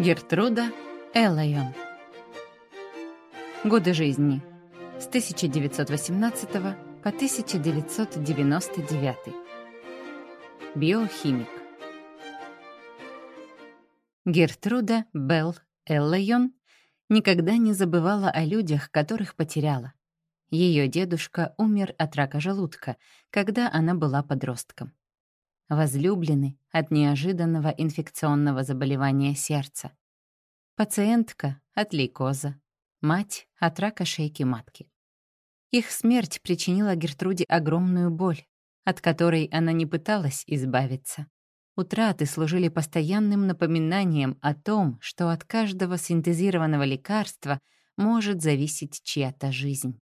Гертруда Элайон. Годы жизни с 1918 по 1999. Биохимик. Гертруда Белл Эллайон никогда не забывала о людях, которых потеряла. Ее дедушка умер от рака желудка, когда она была подростком. Возлюбленный от неожиданного инфекционного заболевания сердца. Пациентка от лейкоза. Мать от рака шейки матки. Их смерть причинила Гертруде огромную боль, от которой она не пыталась избавиться. Утраты служили постоянным напоминанием о том, что от каждого синтезированного лекарства может зависеть чья-то жизнь.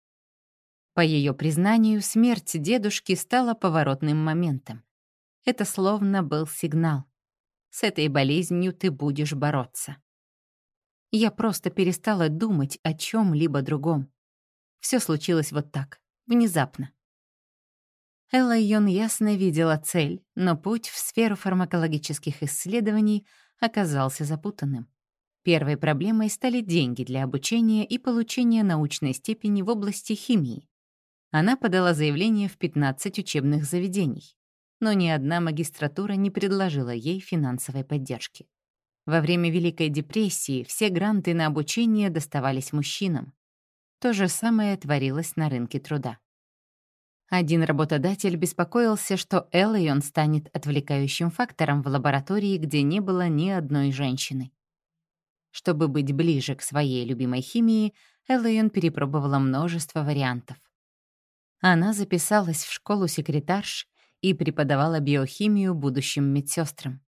По ее признанию, смерть дедушки стала поворотным моментом. Это словно был сигнал. С этой болезнью ты будешь бороться. Я просто перестала думать о чем либо другом. Все случилось вот так, внезапно. Элла Йон ясно видела цель, но путь в сферу фармакологических исследований оказался запутанным. Первой проблемой стали деньги для обучения и получения научной степени в области химии. Она подала заявление в 15 учебных заведений, но ни одна магистратура не предложила ей финансовой поддержки. Во время Великой депрессии все гранты на обучение доставались мужчинам. То же самое творилось на рынке труда. Один работодатель беспокоился, что Эллион станет отвлекающим фактором в лаборатории, где не было ни одной женщины. Чтобы быть ближе к своей любимой химии, Эллион перепробовала множество вариантов. Она записалась в школу секретарш и преподавала биохимию будущим медсестрам.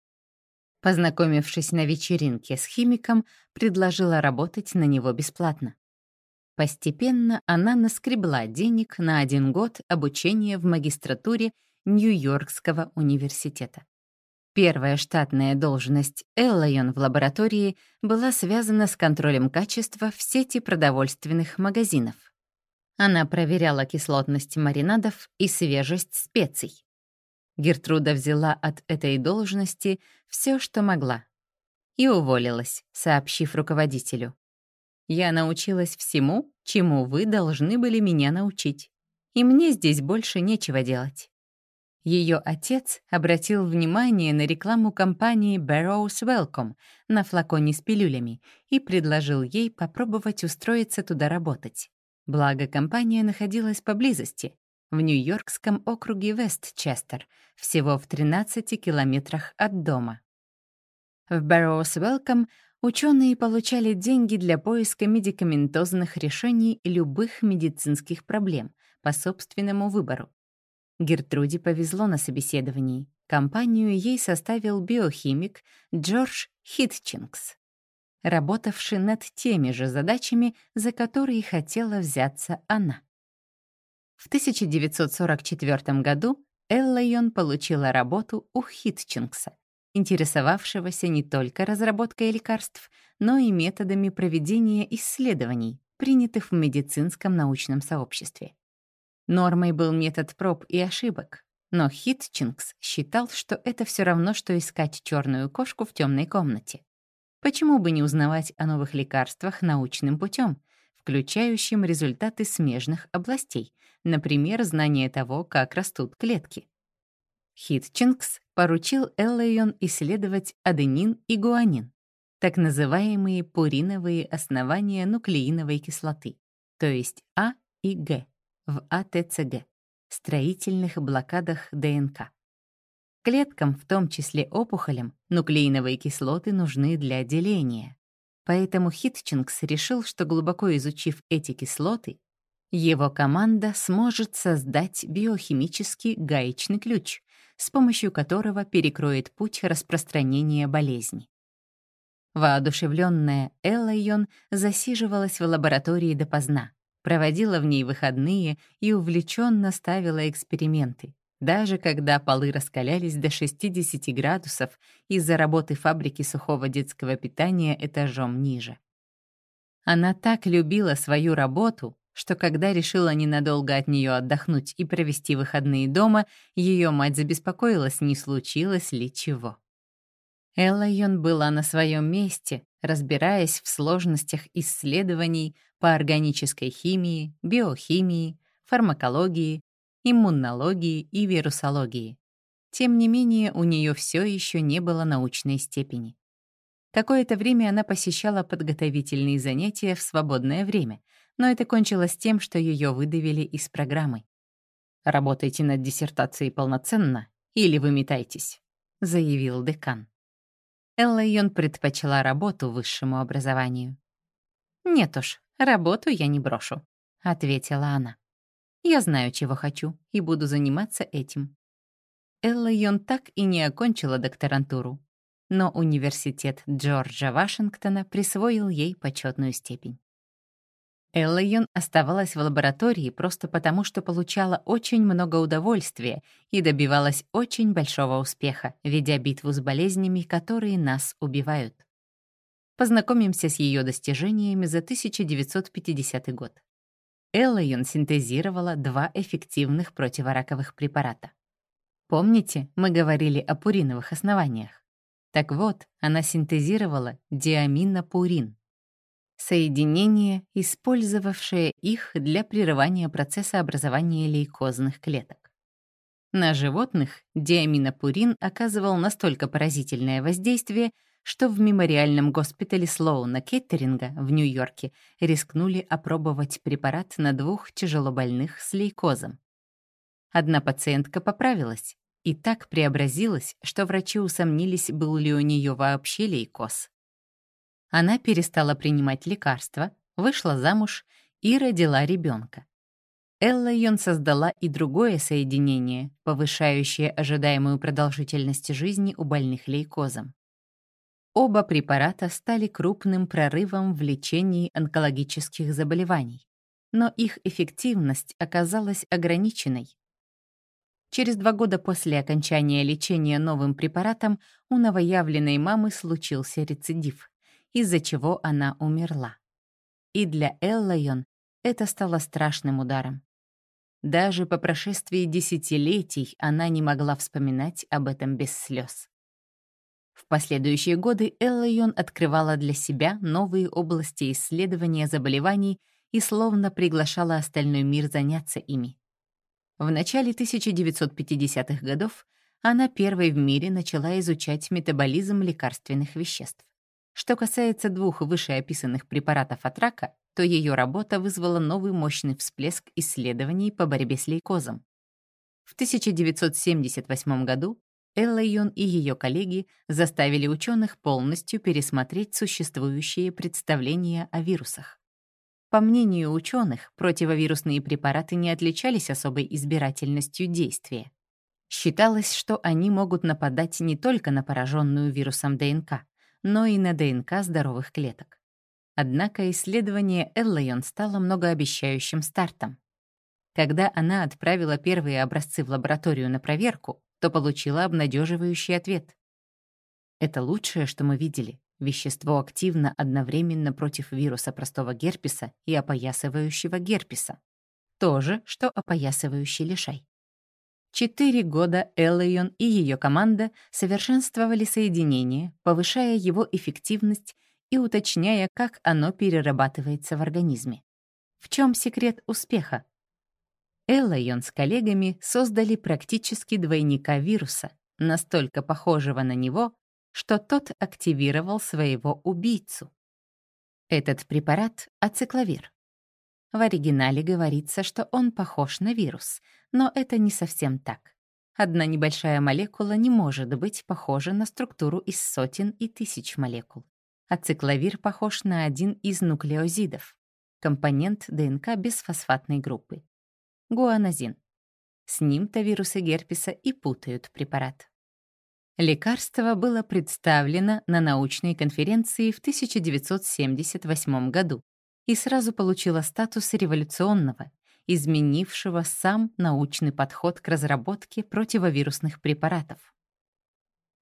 Познакомившись на вечеринке с химиком, предложила работать на него бесплатно. Постепенно она наскребла денег на один год обучения в магистратуре Нью-Йоркского университета. Первая штатная должность Эллайон в лаборатории была связана с контролем качества в сети продовольственных магазинов. Она проверяла кислотность маринадов и свежесть специй. Гертруда взяла от этой должности все, что могла, и уволилась, сообщив руководителю. «Я научилась всему, чему вы должны были меня научить, и мне здесь больше нечего делать». Ее отец обратил внимание на рекламу компании Barrows Welcome на флаконе с пилюлями и предложил ей попробовать устроиться туда работать. Благо, компания находилась поблизости, в Нью-Йоркском округе Вестчестер, всего в 13 километрах от дома. В Barrows Welcome ученые получали деньги для поиска медикаментозных решений любых медицинских проблем по собственному выбору. Гертруде повезло на собеседовании. Компанию ей составил биохимик Джордж Хитчингс работавший над теми же задачами, за которые хотела взяться она. В 1944 году Эллайон получила работу у Хитчингса, интересовавшегося не только разработкой лекарств, но и методами проведения исследований, принятых в медицинском научном сообществе. Нормой был метод проб и ошибок, но Хитчингс считал, что это все равно, что искать черную кошку в темной комнате. Почему бы не узнавать о новых лекарствах научным путем, включающим результаты смежных областей, например, знание того, как растут клетки? Хитчингс поручил Эллайон исследовать аденин и гуанин, так называемые пуриновые основания нуклеиновой кислоты, то есть А и Г, в АТЦГ, строительных блокадах ДНК. Клеткам, в том числе опухолям, нуклеиновые кислоты нужны для деления. Поэтому Хитчингс решил, что глубоко изучив эти кислоты, его команда сможет создать биохимический гаечный ключ, с помощью которого перекроет путь распространения болезни. Воодушевленная Эллайон засиживалась в лаборатории допоздна, проводила в ней выходные и увлеченно ставила эксперименты, даже когда полы раскалялись до 60 градусов из-за работы фабрики сухого детского питания этажом ниже. Она так любила свою работу, что когда решила ненадолго от нее отдохнуть и провести выходные дома, ее мать забеспокоилась, не случилось ли чего. Эллайон была на своем месте, разбираясь в сложностях исследований по органической химии, биохимии, фармакологии, иммунологии и вирусологии. Тем не менее, у нее все еще не было научной степени. Какое-то время она посещала подготовительные занятия в свободное время, но это кончилось тем, что ее выдавили из программы. «Работайте над диссертацией полноценно или вы метайтесь», — заявил декан. Элла Йон предпочла работу высшему образованию. «Нет уж, работу я не брошу», — ответила она. «Я знаю, чего хочу, и буду заниматься этим». Элла Йон так и не окончила докторантуру, но университет Джорджа Вашингтона присвоил ей почетную степень. Эллион оставалась в лаборатории просто потому, что получала очень много удовольствия и добивалась очень большого успеха, ведя битву с болезнями, которые нас убивают. Познакомимся с ее достижениями за 1950 год. Эллион синтезировала два эффективных противораковых препарата. Помните, мы говорили о пуриновых основаниях? Так вот, она синтезировала диаминопурин, соединение, использовавшее их для прерывания процесса образования лейкозных клеток. На животных диаминопурин оказывал настолько поразительное воздействие, что в мемориальном госпитале Слоуна Кеттеринга в Нью-Йорке рискнули опробовать препарат на двух тяжелобольных с лейкозом. Одна пациентка поправилась, и так преобразилась, что врачи усомнились, был ли у нее вообще лейкоз. Она перестала принимать лекарства, вышла замуж и родила ребенка. Элла Йон создала и другое соединение, повышающее ожидаемую продолжительность жизни у больных лейкозом. Оба препарата стали крупным прорывом в лечении онкологических заболеваний, но их эффективность оказалась ограниченной, Через два года после окончания лечения новым препаратом у новоявленной мамы случился рецидив, из-за чего она умерла. И для Эллайон это стало страшным ударом. Даже по прошествии десятилетий она не могла вспоминать об этом без слез. В последующие годы Эллайон открывала для себя новые области исследования заболеваний и словно приглашала остальной мир заняться ими. В начале 1950-х годов она первой в мире начала изучать метаболизм лекарственных веществ. Что касается двух вышеописанных препаратов от рака, то ее работа вызвала новый мощный всплеск исследований по борьбе с лейкозом. В 1978 году Эллайон и ее коллеги заставили ученых полностью пересмотреть существующие представления о вирусах. По мнению ученых, противовирусные препараты не отличались особой избирательностью действия. Считалось, что они могут нападать не только на пораженную вирусом ДНК, но и на ДНК здоровых клеток. Однако исследование Эллайон стало многообещающим стартом. Когда она отправила первые образцы в лабораторию на проверку, то получила обнадеживающий ответ. Это лучшее, что мы видели. Вещество активно одновременно против вируса простого герпеса и опоясывающего герпеса. То же, что опоясывающий лишай. Четыре года Эллион и ее команда совершенствовали соединение, повышая его эффективность и уточняя, как оно перерабатывается в организме. В чем секрет успеха? Эллион с коллегами создали практически двойника вируса, настолько похожего на него, что тот активировал своего убийцу. Этот препарат — ацикловир. В оригинале говорится, что он похож на вирус, но это не совсем так. Одна небольшая молекула не может быть похожа на структуру из сотен и тысяч молекул. Ацикловир похож на один из нуклеозидов, компонент ДНК бисфосфатной группы — гуанозин. С ним-то вирусы герпеса и путают препарат. Лекарство было представлено на научной конференции в 1978 году и сразу получило статус революционного, изменившего сам научный подход к разработке противовирусных препаратов.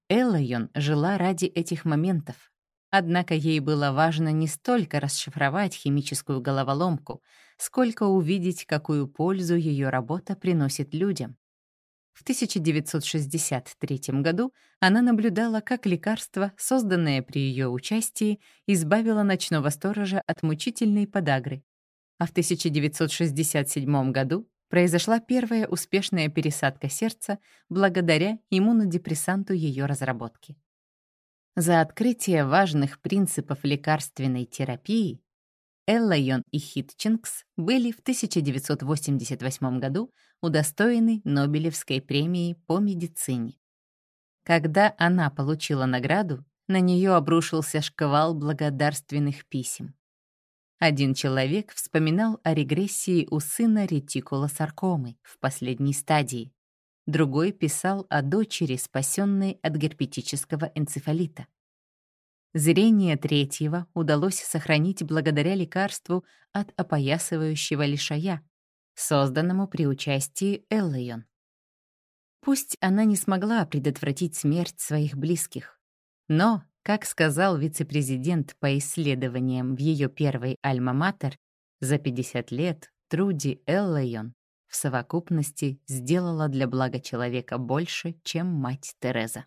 Эллайон жила ради этих моментов, однако ей было важно не столько расшифровать химическую головоломку, сколько увидеть, какую пользу ее работа приносит людям. В 1963 году она наблюдала, как лекарство, созданное при ее участии, избавило ночного сторожа от мучительной подагры. А в 1967 году произошла первая успешная пересадка сердца благодаря иммунодепрессанту ее разработки. За открытие важных принципов лекарственной терапии Эллайон и Хитчингс были в 1988 году удостоены Нобелевской премии по медицине. Когда она получила награду, на нее обрушился шквал благодарственных писем. Один человек вспоминал о регрессии у сына ретикулосаркомы в последней стадии. Другой писал о дочери, спасенной от герпетического энцефалита. Зрение третьего удалось сохранить благодаря лекарству от опоясывающего лишая, созданному при участии Эллион. Пусть она не смогла предотвратить смерть своих близких, но как сказал вице-президент по исследованиям в ее первой «Альма-Матер», за 50 лет Труди Эллайон в совокупности сделала для блага человека больше, чем мать Тереза.